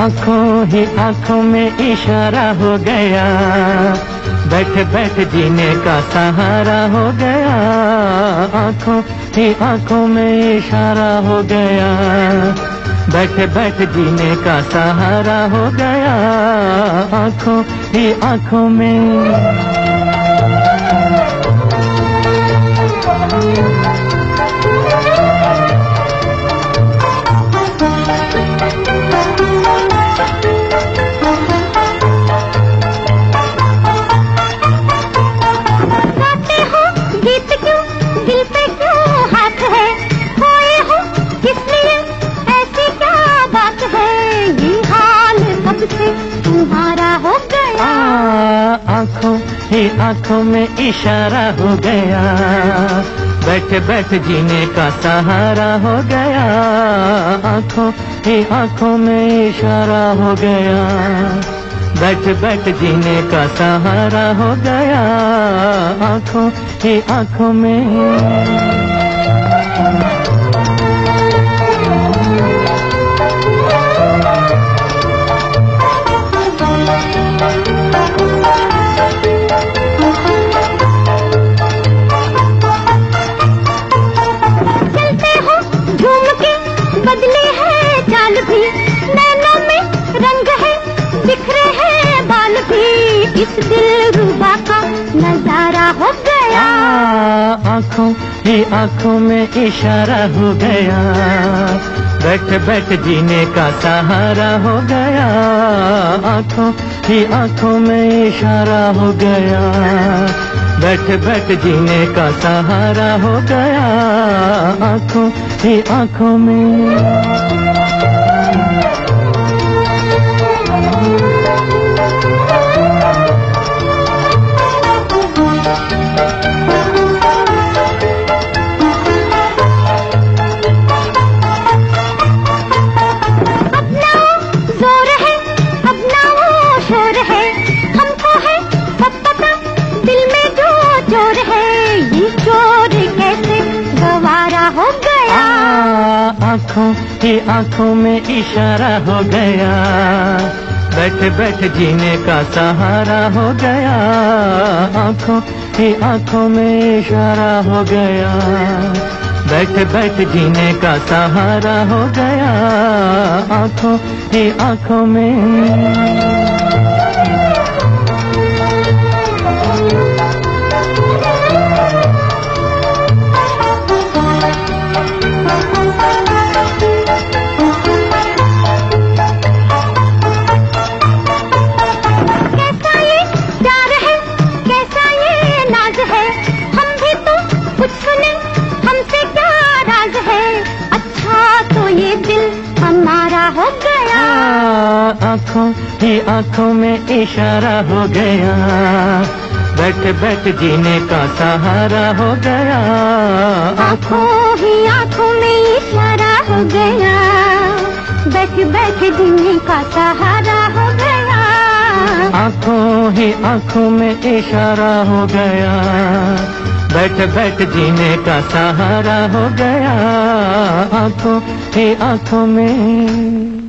आँखों ही आँखों में इशारा हो गया। बैठ बैठ जीने का सहारा हो गया। आँखों ही आँखों में इशारा हो गया। बैठ बैठ जीने का सहारा हो गया। आँखों ही आँखों में आँखों ही आँखों में इशारा हो गया। बैठ बैठ जीने का सहारा हो गया। आँखों ही आँखों में इशारा हो गया। बैठ बैठ जीने का सहारा हो गया। आँखों ही आँखों में इस दिल रुबा का नज़ारा हो गया। आँखों ही आँखों में इशारा हो गया। बैठ बैठ जीने का सहारा हो गया। आँखों की आँखों में इशारा हो गया। बैठ बैठ जीने का सहारा हो गया। आँखों ही आँखों में। आँखों की आँखों में इशारा हो गया। बैठ बैठ जीने का सहारा हो गया। आँखों की आँखों में इशारा हो गया। बैठ बैठ जीने का सहारा हो गया। आँखों की आँखों में आँखों आँखों में इशारा हो गया। बैठ बैठ जीने का सहारा हो गया। आँखों ही आँखों में इशारा हो गया। बैठ बैठ जीने का सहारा हो गया। आँखों ही आँखों में इशारा हो गया। बैठ बैठ जीने का सहारा हो गया। आँखों ही आँखों में